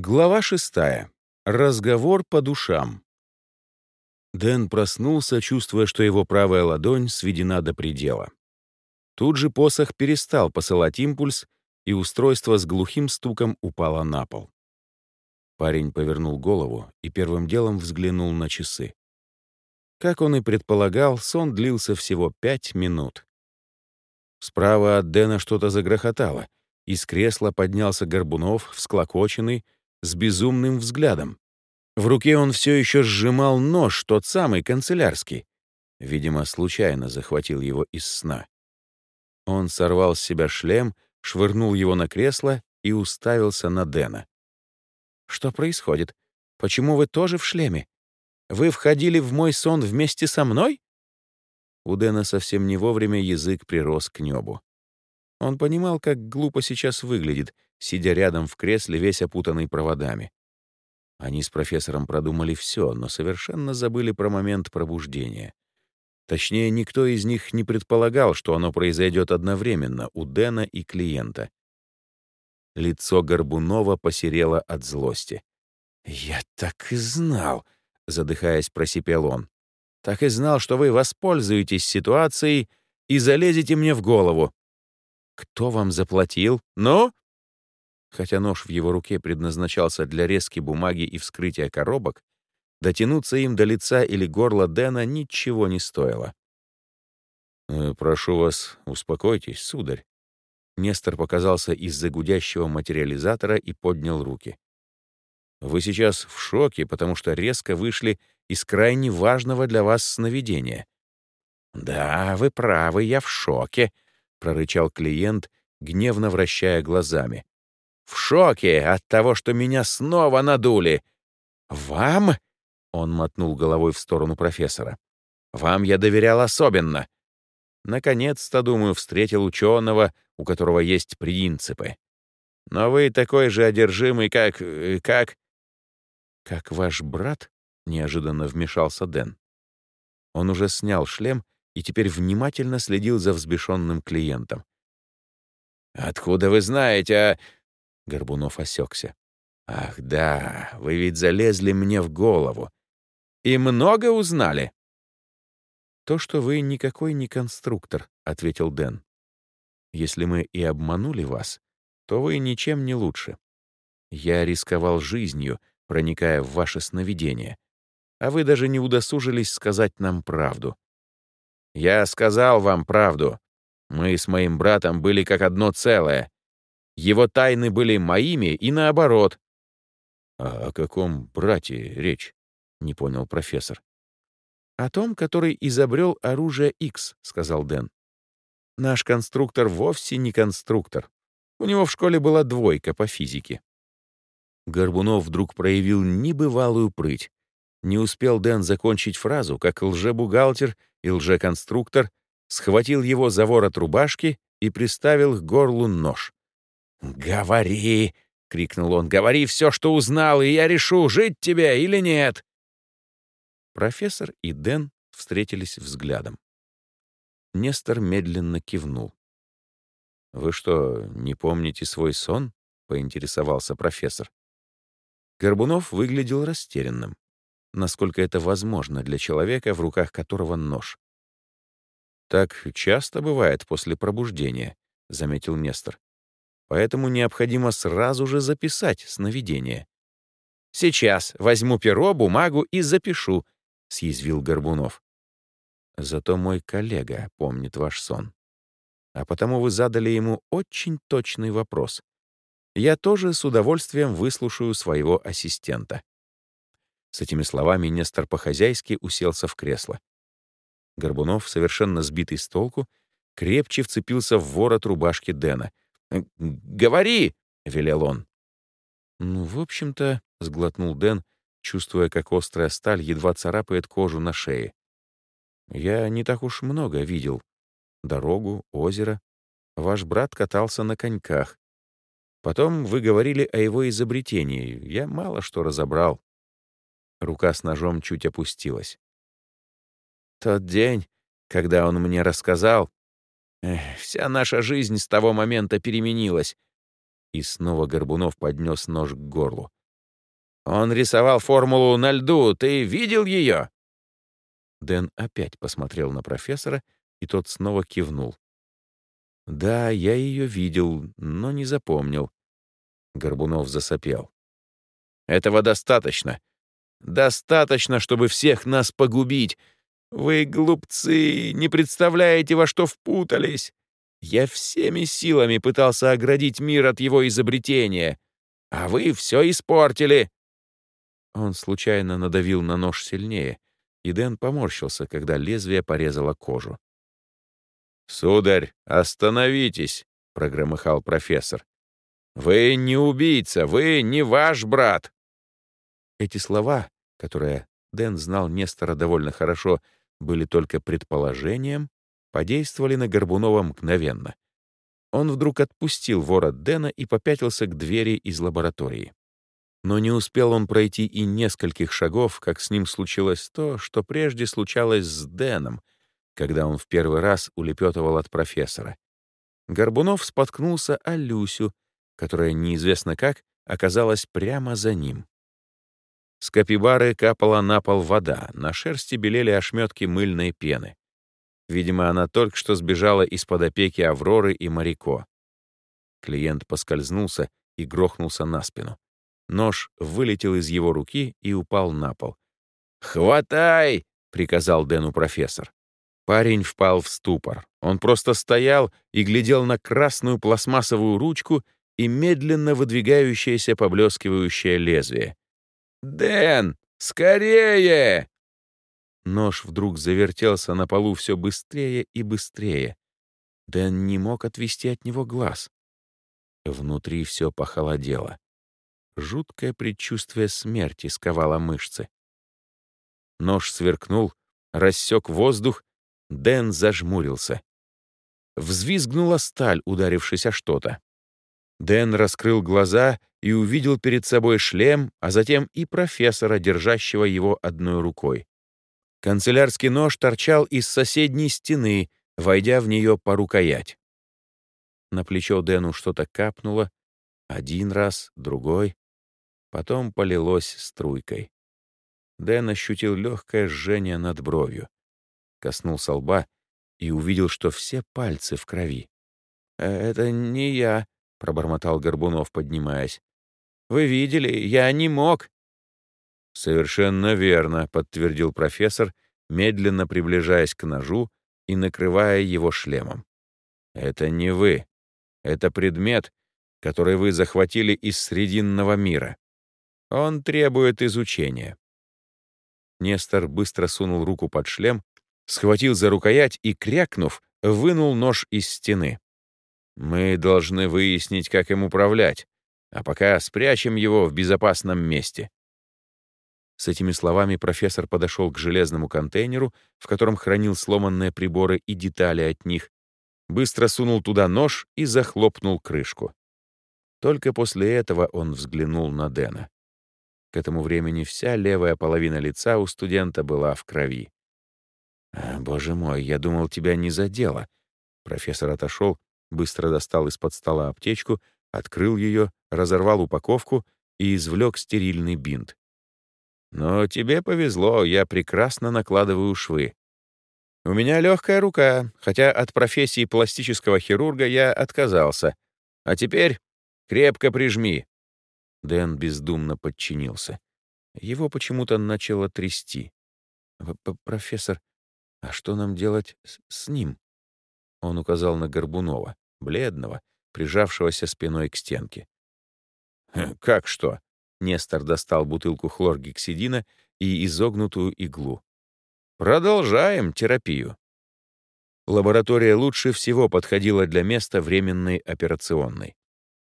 Глава шестая. Разговор по душам. Дэн проснулся, чувствуя, что его правая ладонь сведена до предела. Тут же посох перестал посылать импульс, и устройство с глухим стуком упало на пол. Парень повернул голову и первым делом взглянул на часы. Как он и предполагал, сон длился всего пять минут. Справа от Дэна что-то загрохотало. Из кресла поднялся Горбунов, всклокоченный, с безумным взглядом. В руке он все еще сжимал нож, тот самый, канцелярский. Видимо, случайно захватил его из сна. Он сорвал с себя шлем, швырнул его на кресло и уставился на Дэна. «Что происходит? Почему вы тоже в шлеме? Вы входили в мой сон вместе со мной?» У Дэна совсем не вовремя язык прирос к небу. Он понимал, как глупо сейчас выглядит — сидя рядом в кресле, весь опутанный проводами. Они с профессором продумали все, но совершенно забыли про момент пробуждения. Точнее, никто из них не предполагал, что оно произойдет одновременно у Дэна и клиента. Лицо Горбунова посерело от злости. «Я так и знал», — задыхаясь, просипел он. «Так и знал, что вы воспользуетесь ситуацией и залезете мне в голову». «Кто вам заплатил? Ну?» Хотя нож в его руке предназначался для резки бумаги и вскрытия коробок, дотянуться им до лица или горла Дэна ничего не стоило. «Э, «Прошу вас, успокойтесь, сударь». Нестор показался из-за гудящего материализатора и поднял руки. «Вы сейчас в шоке, потому что резко вышли из крайне важного для вас сновидения». «Да, вы правы, я в шоке», — прорычал клиент, гневно вращая глазами в шоке от того, что меня снова надули. «Вам?» — он мотнул головой в сторону профессора. «Вам я доверял особенно. Наконец-то, думаю, встретил ученого, у которого есть принципы. Но вы такой же одержимый, как... Э, как...» «Как ваш брат?» — неожиданно вмешался Дэн. Он уже снял шлем и теперь внимательно следил за взбешенным клиентом. «Откуда вы знаете, а...» Горбунов осекся. «Ах да, вы ведь залезли мне в голову. И много узнали?» «То, что вы никакой не конструктор», — ответил Дэн. «Если мы и обманули вас, то вы ничем не лучше. Я рисковал жизнью, проникая в ваше сновидение, а вы даже не удосужились сказать нам правду. Я сказал вам правду. Мы с моим братом были как одно целое. Его тайны были моими и наоборот. «А о каком брате речь?» — не понял профессор. «О том, который изобрел оружие X», — сказал Дэн. «Наш конструктор вовсе не конструктор. У него в школе была двойка по физике». Горбунов вдруг проявил небывалую прыть. Не успел Дэн закончить фразу, как лжебухгалтер и лжеконструктор схватил его за ворот рубашки и приставил к горлу нож. «Говори!» — крикнул он. «Говори все, что узнал, и я решу, жить тебе или нет!» Профессор и Дэн встретились взглядом. Нестор медленно кивнул. «Вы что, не помните свой сон?» — поинтересовался профессор. Горбунов выглядел растерянным, насколько это возможно для человека, в руках которого нож. «Так часто бывает после пробуждения», — заметил Нестор поэтому необходимо сразу же записать сновидение. «Сейчас возьму перо, бумагу и запишу», — съязвил Горбунов. «Зато мой коллега помнит ваш сон. А потому вы задали ему очень точный вопрос. Я тоже с удовольствием выслушаю своего ассистента». С этими словами Нестор по-хозяйски уселся в кресло. Горбунов, совершенно сбитый с толку, крепче вцепился в ворот рубашки Дэна — «Говори!» — велел он. «Ну, в общем-то», — сглотнул Дэн, чувствуя, как острая сталь едва царапает кожу на шее. «Я не так уж много видел. Дорогу, озеро. Ваш брат катался на коньках. Потом вы говорили о его изобретении. Я мало что разобрал». Рука с ножом чуть опустилась. «Тот день, когда он мне рассказал, Эх, вся наша жизнь с того момента переменилась. И снова Горбунов поднес нож к горлу. Он рисовал формулу на льду. Ты видел ее?» Дэн опять посмотрел на профессора, и тот снова кивнул. «Да, я ее видел, но не запомнил». Горбунов засопел. «Этого достаточно. Достаточно, чтобы всех нас погубить. Вы, глупцы, не представляете, во что впутались. Я всеми силами пытался оградить мир от его изобретения, а вы все испортили». Он случайно надавил на нож сильнее, и Дэн поморщился, когда лезвие порезало кожу. «Сударь, остановитесь!» — прогромыхал профессор. «Вы не убийца, вы не ваш брат!» Эти слова, которые Дэн знал Нестора довольно хорошо, были только предположением, подействовали на Горбунова мгновенно. Он вдруг отпустил вора Дэна и попятился к двери из лаборатории. Но не успел он пройти и нескольких шагов, как с ним случилось то, что прежде случалось с Дэном, когда он в первый раз улепетывал от профессора. Горбунов споткнулся о Люсю, которая неизвестно как оказалась прямо за ним. С капибары капала на пол вода, на шерсти белели ошметки мыльной пены. Видимо, она только что сбежала из-под опеки Авроры и Марико. Клиент поскользнулся и грохнулся на спину. Нож вылетел из его руки и упал на пол. «Хватай!» — приказал Дэну профессор. Парень впал в ступор. Он просто стоял и глядел на красную пластмассовую ручку и медленно выдвигающееся поблескивающее лезвие. «Дэн, скорее!» Нож вдруг завертелся на полу все быстрее и быстрее. Дэн не мог отвести от него глаз. Внутри все похолодело. Жуткое предчувствие смерти сковало мышцы. Нож сверкнул, рассек воздух Дэн зажмурился. Взвизгнула сталь, ударившись о что-то. Дэн раскрыл глаза и увидел перед собой шлем, а затем и профессора, держащего его одной рукой. Канцелярский нож торчал из соседней стены, войдя в нее по рукоять. На плечо Дэну что-то капнуло. Один раз, другой. Потом полилось струйкой. Дэн ощутил легкое жжение над бровью коснулся лба и увидел, что все пальцы в крови. «Э, «Это не я», — пробормотал Горбунов, поднимаясь. «Вы видели, я не мог». «Совершенно верно», — подтвердил профессор, медленно приближаясь к ножу и накрывая его шлемом. «Это не вы. Это предмет, который вы захватили из Срединного мира. Он требует изучения». Нестор быстро сунул руку под шлем схватил за рукоять и, крякнув, вынул нож из стены. «Мы должны выяснить, как им управлять, а пока спрячем его в безопасном месте». С этими словами профессор подошел к железному контейнеру, в котором хранил сломанные приборы и детали от них, быстро сунул туда нож и захлопнул крышку. Только после этого он взглянул на Дэна. К этому времени вся левая половина лица у студента была в крови. «А, «Боже мой, я думал, тебя не задело». Профессор отошел, быстро достал из-под стола аптечку, открыл ее, разорвал упаковку и извлек стерильный бинт. «Но тебе повезло, я прекрасно накладываю швы. У меня легкая рука, хотя от профессии пластического хирурга я отказался. А теперь крепко прижми». Дэн бездумно подчинился. Его почему-то начало трясти. «Профессор, «А что нам делать с, с ним?» Он указал на Горбунова, бледного, прижавшегося спиной к стенке. «Как что?» Нестор достал бутылку хлоргексидина и изогнутую иглу. «Продолжаем терапию». Лаборатория лучше всего подходила для места временной операционной.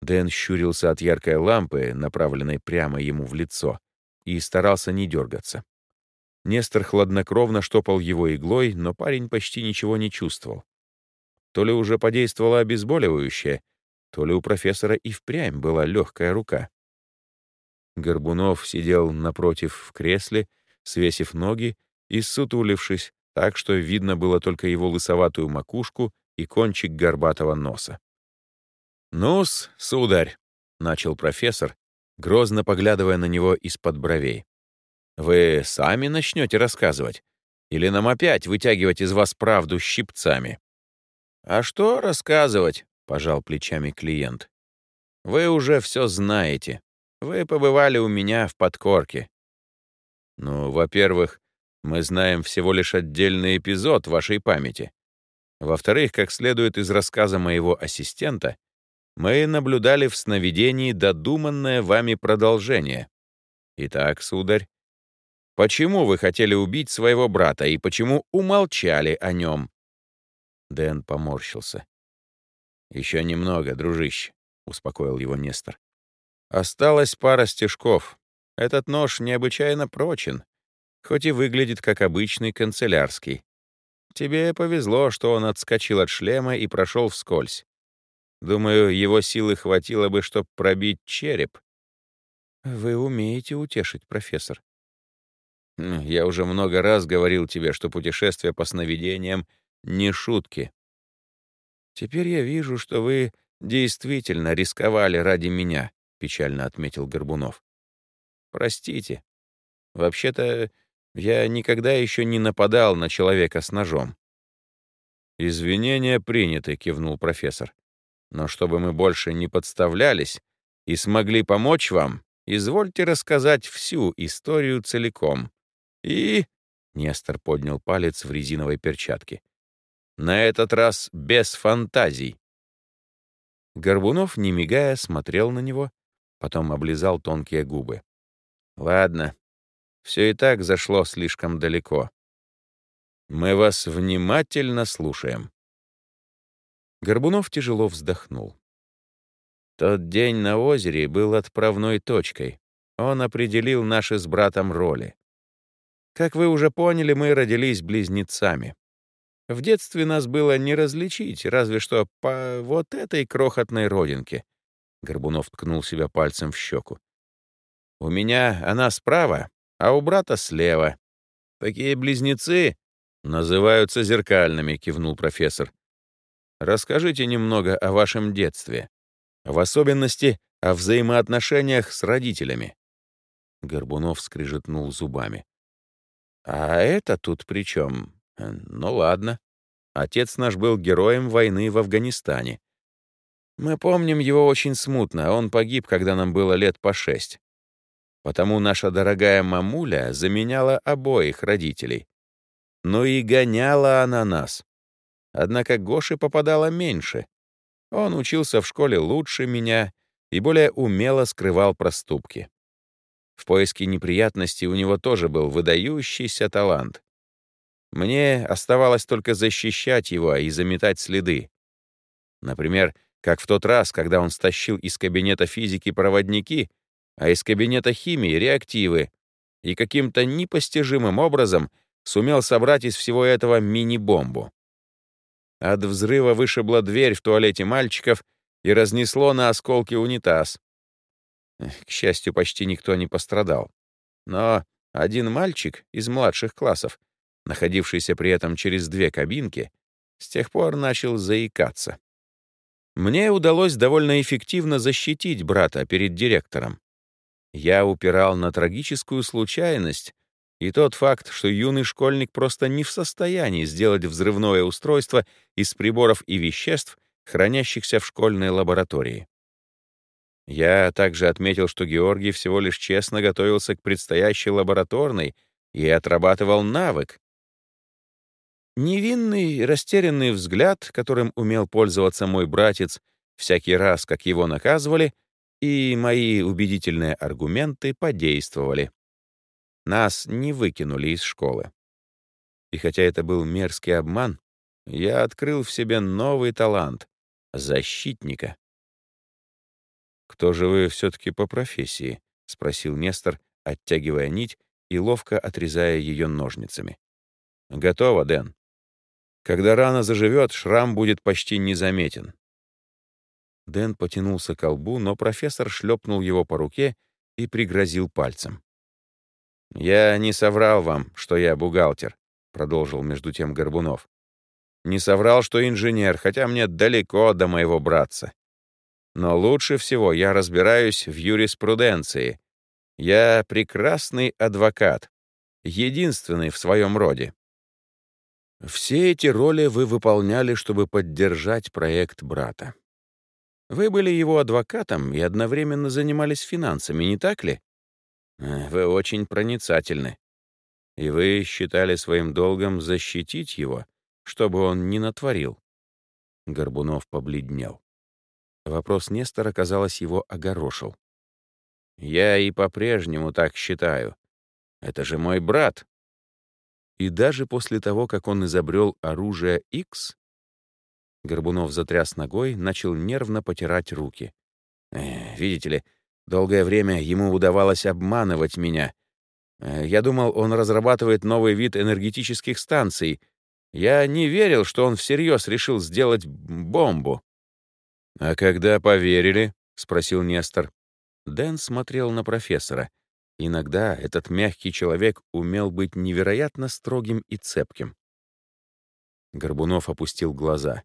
Дэн щурился от яркой лампы, направленной прямо ему в лицо, и старался не дергаться. Нестор хладнокровно штопал его иглой, но парень почти ничего не чувствовал. То ли уже подействовало обезболивающее, то ли у профессора и впрямь была легкая рука. Горбунов сидел напротив в кресле, свесив ноги и сутулившись, так что видно было только его лысоватую макушку и кончик горбатого носа. «Ну-с, сударь», — начал профессор, грозно поглядывая на него из-под бровей. «Вы сами начнете рассказывать? Или нам опять вытягивать из вас правду щипцами?» «А что рассказывать?» — пожал плечами клиент. «Вы уже все знаете. Вы побывали у меня в подкорке». «Ну, во-первых, мы знаем всего лишь отдельный эпизод вашей памяти. Во-вторых, как следует из рассказа моего ассистента, мы наблюдали в сновидении додуманное вами продолжение. Итак, сударь, почему вы хотели убить своего брата и почему умолчали о нем?» Дэн поморщился. «Еще немного, дружище», — успокоил его Нестор. «Осталась пара стежков. Этот нож необычайно прочен, хоть и выглядит как обычный канцелярский. Тебе повезло, что он отскочил от шлема и прошел вскользь. Думаю, его силы хватило бы, чтобы пробить череп. Вы умеете утешить, профессор. Я уже много раз говорил тебе, что путешествие по сновидениям — не шутки. Теперь я вижу, что вы действительно рисковали ради меня, — печально отметил Горбунов. Простите. Вообще-то, я никогда еще не нападал на человека с ножом. «Извинения приняты», — кивнул профессор. Но чтобы мы больше не подставлялись и смогли помочь вам, извольте рассказать всю историю целиком. И...» — Нестор поднял палец в резиновой перчатке. «На этот раз без фантазий». Горбунов, не мигая, смотрел на него, потом облизал тонкие губы. «Ладно, все и так зашло слишком далеко. Мы вас внимательно слушаем». Горбунов тяжело вздохнул. Тот день на озере был отправной точкой. Он определил наши с братом роли. Как вы уже поняли, мы родились близнецами. В детстве нас было не различить, разве что по вот этой крохотной родинке. Горбунов ткнул себя пальцем в щеку. У меня она справа, а у брата слева. Такие близнецы называются зеркальными, кивнул профессор. Расскажите немного о вашем детстве, в особенности о взаимоотношениях с родителями. Горбунов скрижетнул зубами. А это тут при чем? Ну ладно. Отец наш был героем войны в Афганистане. Мы помним его очень смутно, он погиб, когда нам было лет по шесть. Потому наша дорогая мамуля заменяла обоих родителей. Ну и гоняла она нас. Однако Гоше попадало меньше. Он учился в школе лучше меня и более умело скрывал проступки. В поиске неприятностей у него тоже был выдающийся талант. Мне оставалось только защищать его и заметать следы. Например, как в тот раз, когда он стащил из кабинета физики проводники, а из кабинета химии — реактивы, и каким-то непостижимым образом сумел собрать из всего этого мини-бомбу. От взрыва вышибла дверь в туалете мальчиков и разнесло на осколки унитаз. К счастью, почти никто не пострадал. Но один мальчик из младших классов, находившийся при этом через две кабинки, с тех пор начал заикаться. Мне удалось довольно эффективно защитить брата перед директором. Я упирал на трагическую случайность, и тот факт, что юный школьник просто не в состоянии сделать взрывное устройство из приборов и веществ, хранящихся в школьной лаборатории. Я также отметил, что Георгий всего лишь честно готовился к предстоящей лабораторной и отрабатывал навык. Невинный, растерянный взгляд, которым умел пользоваться мой братец всякий раз, как его наказывали, и мои убедительные аргументы подействовали. Нас не выкинули из школы. И хотя это был мерзкий обман, я открыл в себе новый талант — защитника. «Кто же вы все-таки по профессии?» — спросил Нестор, оттягивая нить и ловко отрезая ее ножницами. «Готово, Дэн. Когда рана заживет, шрам будет почти незаметен». Дэн потянулся к колбу, но профессор шлепнул его по руке и пригрозил пальцем. «Я не соврал вам, что я бухгалтер», — продолжил между тем Горбунов. «Не соврал, что инженер, хотя мне далеко до моего братца. Но лучше всего я разбираюсь в юриспруденции. Я прекрасный адвокат, единственный в своем роде. Все эти роли вы выполняли, чтобы поддержать проект брата. Вы были его адвокатом и одновременно занимались финансами, не так ли? Э, вы очень проницательны. И вы считали своим долгом защитить его, чтобы он не натворил. Горбунов побледнел. Вопрос Нестора, казалось, его огорошил. «Я и по-прежнему так считаю. Это же мой брат». И даже после того, как он изобрел оружие X, Горбунов затряс ногой, начал нервно потирать руки. «Э, «Видите ли, долгое время ему удавалось обманывать меня. Э, я думал, он разрабатывает новый вид энергетических станций. Я не верил, что он всерьез решил сделать бомбу». «А когда поверили?» — спросил Нестор. Дэн смотрел на профессора. Иногда этот мягкий человек умел быть невероятно строгим и цепким. Горбунов опустил глаза.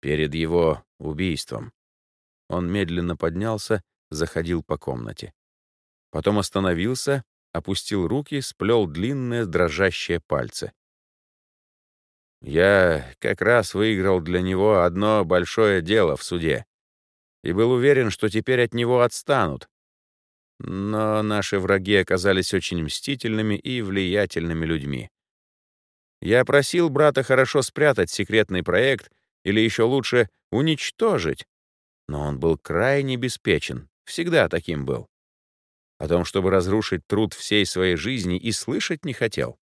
Перед его убийством. Он медленно поднялся, заходил по комнате. Потом остановился, опустил руки, сплел длинные дрожащие пальцы. Я как раз выиграл для него одно большое дело в суде и был уверен, что теперь от него отстанут. Но наши враги оказались очень мстительными и влиятельными людьми. Я просил брата хорошо спрятать секретный проект или еще лучше уничтожить, но он был крайне беспечен, всегда таким был. О том, чтобы разрушить труд всей своей жизни, и слышать не хотел.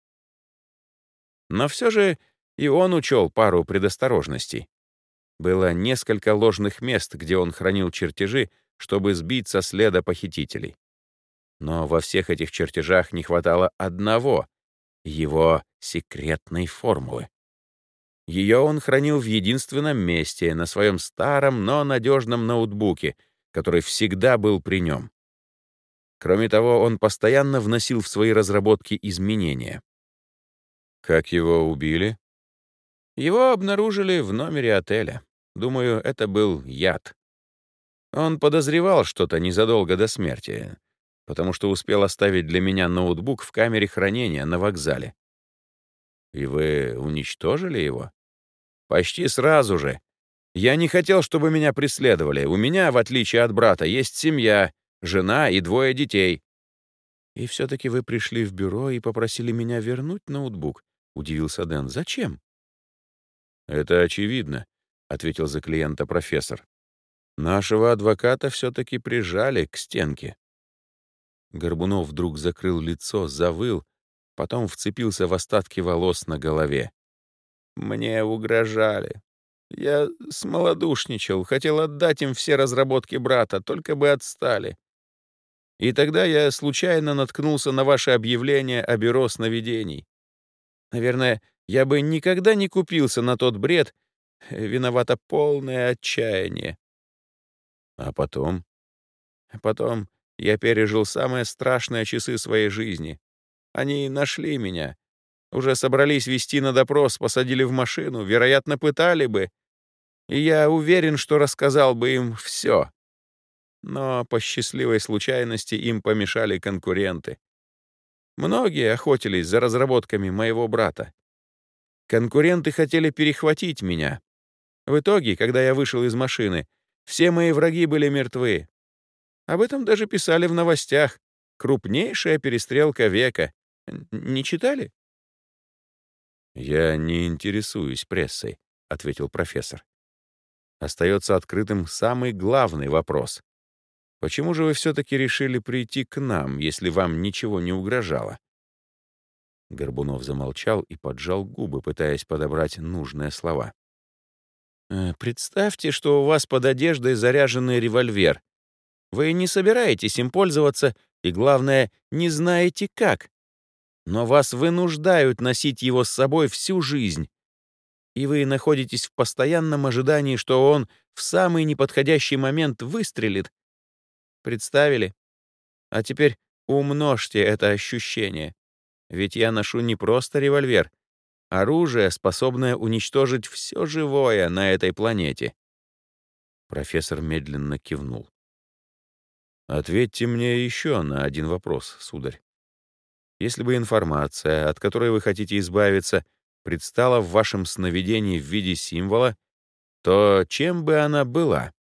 Но все же и он учел пару предосторожностей. Было несколько ложных мест, где он хранил чертежи, чтобы сбить со следа похитителей. Но во всех этих чертежах не хватало одного — его секретной формулы. Ее он хранил в единственном месте, на своем старом, но надежном ноутбуке, который всегда был при нем. Кроме того, он постоянно вносил в свои разработки изменения. Как его убили? Его обнаружили в номере отеля. Думаю, это был яд. Он подозревал что-то незадолго до смерти, потому что успел оставить для меня ноутбук в камере хранения на вокзале. И вы уничтожили его? Почти сразу же. Я не хотел, чтобы меня преследовали. У меня, в отличие от брата, есть семья, жена и двое детей. И все-таки вы пришли в бюро и попросили меня вернуть ноутбук, удивился Дэн. Зачем? «Это очевидно», — ответил за клиента профессор. «Нашего адвоката все-таки прижали к стенке». Горбунов вдруг закрыл лицо, завыл, потом вцепился в остатки волос на голове. «Мне угрожали. Я смолодушничал, хотел отдать им все разработки брата, только бы отстали. И тогда я случайно наткнулся на ваше объявление о бюро сновидений. Наверное, я бы никогда не купился на тот бред. Виновато полное отчаяние. А потом? Потом я пережил самые страшные часы своей жизни. Они нашли меня. Уже собрались вести на допрос, посадили в машину, вероятно, пытали бы. И я уверен, что рассказал бы им все. Но по счастливой случайности им помешали конкуренты. Многие охотились за разработками моего брата. Конкуренты хотели перехватить меня. В итоге, когда я вышел из машины, все мои враги были мертвы. Об этом даже писали в новостях. Крупнейшая перестрелка века. Не читали? «Я не интересуюсь прессой», — ответил профессор. Остается открытым самый главный вопрос. Почему же вы все-таки решили прийти к нам, если вам ничего не угрожало? Горбунов замолчал и поджал губы, пытаясь подобрать нужные слова. «Э, «Представьте, что у вас под одеждой заряженный револьвер. Вы не собираетесь им пользоваться и, главное, не знаете как. Но вас вынуждают носить его с собой всю жизнь. И вы находитесь в постоянном ожидании, что он в самый неподходящий момент выстрелит. Представили? А теперь умножьте это ощущение. Ведь я ношу не просто револьвер, оружие, способное уничтожить все живое на этой планете. Профессор медленно кивнул. «Ответьте мне еще на один вопрос, сударь. Если бы информация, от которой вы хотите избавиться, предстала в вашем сновидении в виде символа, то чем бы она была?»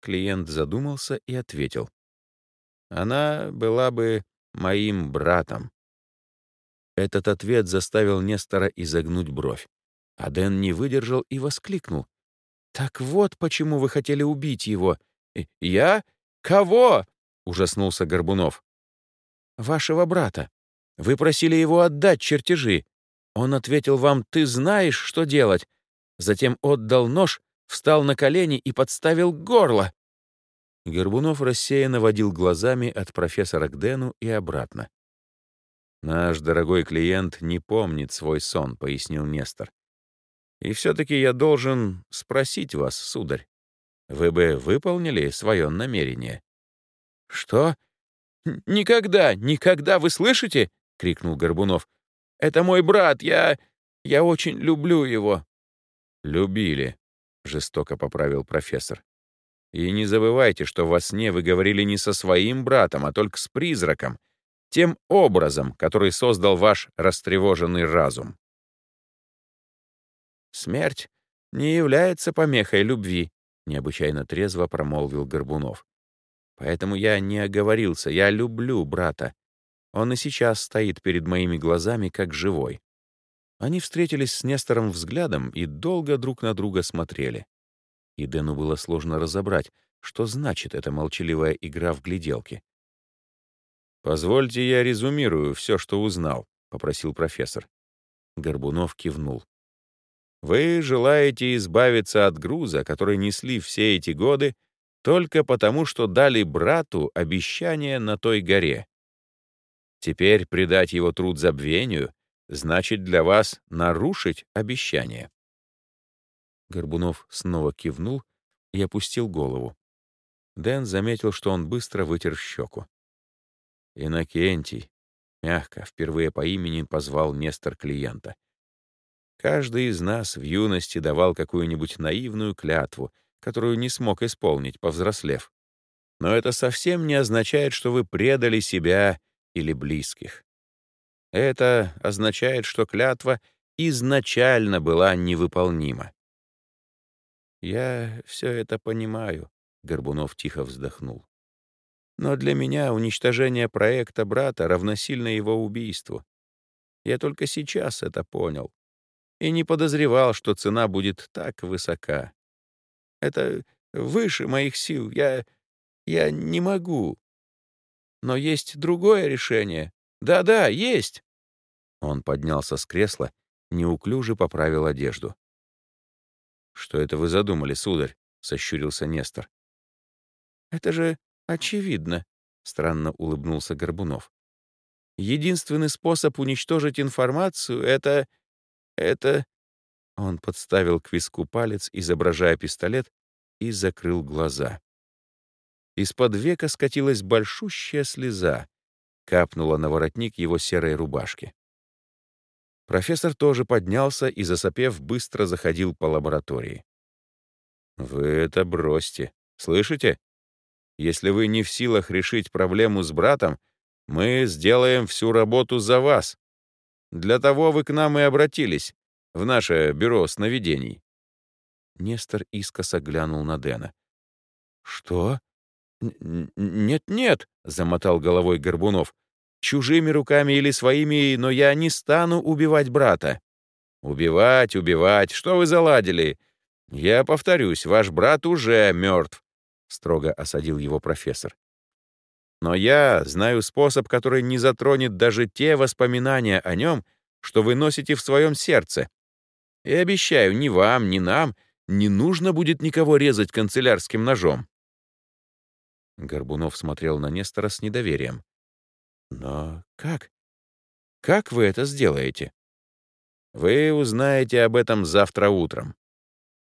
Клиент задумался и ответил. «Она была бы моим братом». Этот ответ заставил Нестора изогнуть бровь. А Дэн не выдержал и воскликнул. «Так вот почему вы хотели убить его. Я? Кого?» — ужаснулся Горбунов. «Вашего брата. Вы просили его отдать чертежи. Он ответил вам, ты знаешь, что делать. Затем отдал нож, встал на колени и подставил горло». Горбунов рассеянно водил глазами от профессора к Дэну и обратно. «Наш дорогой клиент не помнит свой сон», — пояснил Нестор. «И все-таки я должен спросить вас, сударь, вы бы выполнили свое намерение?» «Что? Никогда, никогда, вы слышите?» — крикнул Горбунов. «Это мой брат, я... я очень люблю его». «Любили», — жестоко поправил профессор. «И не забывайте, что во сне вы говорили не со своим братом, а только с призраком, тем образом, который создал ваш растревоженный разум. «Смерть не является помехой любви», — необычайно трезво промолвил Горбунов. «Поэтому я не оговорился, я люблю брата. Он и сейчас стоит перед моими глазами как живой». Они встретились с Нестором взглядом и долго друг на друга смотрели. И Дэну было сложно разобрать, что значит эта молчаливая игра в гляделки. «Позвольте я резюмирую все, что узнал», — попросил профессор. Горбунов кивнул. «Вы желаете избавиться от груза, который несли все эти годы, только потому, что дали брату обещание на той горе. Теперь предать его труд забвению значит для вас нарушить обещание». Горбунов снова кивнул и опустил голову. Дэн заметил, что он быстро вытер щеку. «Инокентий», — мягко, впервые по имени позвал Нестор клиента. Каждый из нас в юности давал какую-нибудь наивную клятву, которую не смог исполнить, повзрослев. Но это совсем не означает, что вы предали себя или близких. Это означает, что клятва изначально была невыполнима. «Я все это понимаю», — Горбунов тихо вздохнул. Но для меня уничтожение проекта брата равносильно его убийству. Я только сейчас это понял. И не подозревал, что цена будет так высока. Это выше моих сил. Я... я не могу. Но есть другое решение. Да-да, есть. Он поднялся с кресла, неуклюже поправил одежду. «Что это вы задумали, сударь?» — сощурился Нестор. «Это же «Очевидно», — странно улыбнулся Горбунов. «Единственный способ уничтожить информацию — это... это...» Он подставил к виску палец, изображая пистолет, и закрыл глаза. Из-под века скатилась большущая слеза, капнула на воротник его серой рубашки. Профессор тоже поднялся и, засопев, быстро заходил по лаборатории. «Вы это бросьте. Слышите?» Если вы не в силах решить проблему с братом, мы сделаем всю работу за вас. Для того вы к нам и обратились, в наше бюро сновидений». Нестор искоса глянул на Дэна. «Что?» «Нет-нет», — замотал головой Горбунов. «Чужими руками или своими, но я не стану убивать брата». «Убивать, убивать, что вы заладили? Я повторюсь, ваш брат уже мертв строго осадил его профессор. Но я знаю способ, который не затронет даже те воспоминания о нем, что вы носите в своем сердце. И обещаю, ни вам, ни нам не нужно будет никого резать канцелярским ножом. Горбунов смотрел на Нестора с недоверием. «Но как? Как вы это сделаете?» «Вы узнаете об этом завтра утром.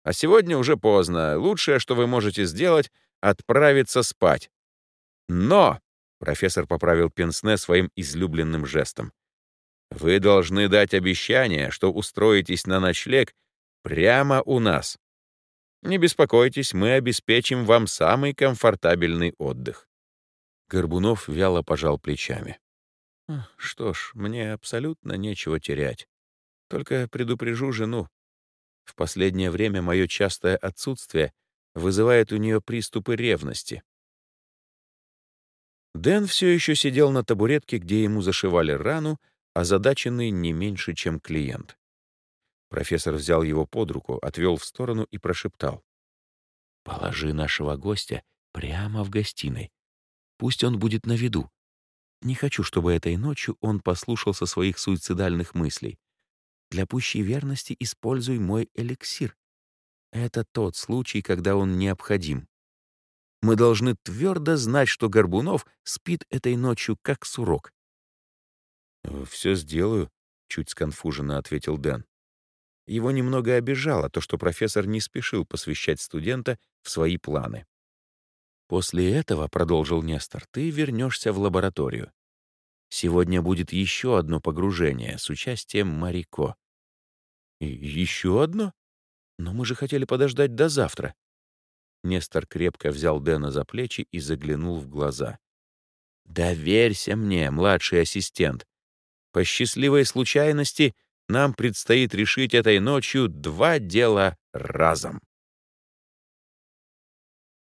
А сегодня уже поздно. Лучшее, что вы можете сделать, отправиться спать. Но, профессор поправил Пенсне своим излюбленным жестом, вы должны дать обещание, что устроитесь на ночлег прямо у нас. Не беспокойтесь, мы обеспечим вам самый комфортабельный отдых». Горбунов вяло пожал плечами. «Что ж, мне абсолютно нечего терять. Только предупрежу жену. В последнее время мое частое отсутствие вызывает у нее приступы ревности. Дэн все еще сидел на табуретке, где ему зашивали рану, озадаченный не меньше, чем клиент. Профессор взял его под руку, отвел в сторону и прошептал. «Положи нашего гостя прямо в гостиной. Пусть он будет на виду. Не хочу, чтобы этой ночью он послушался своих суицидальных мыслей. Для пущей верности используй мой эликсир. Это тот случай, когда он необходим. Мы должны твердо знать, что Горбунов спит этой ночью как сурок. «Все сделаю», — чуть сконфуженно ответил Дэн. Его немного обижало то, что профессор не спешил посвящать студента в свои планы. «После этого, — продолжил Нестор, — ты вернешься в лабораторию. Сегодня будет еще одно погружение с участием Марико». «Еще одно? Но мы же хотели подождать до завтра». Нестор крепко взял Дэна за плечи и заглянул в глаза. «Доверься мне, младший ассистент. По счастливой случайности нам предстоит решить этой ночью два дела разом».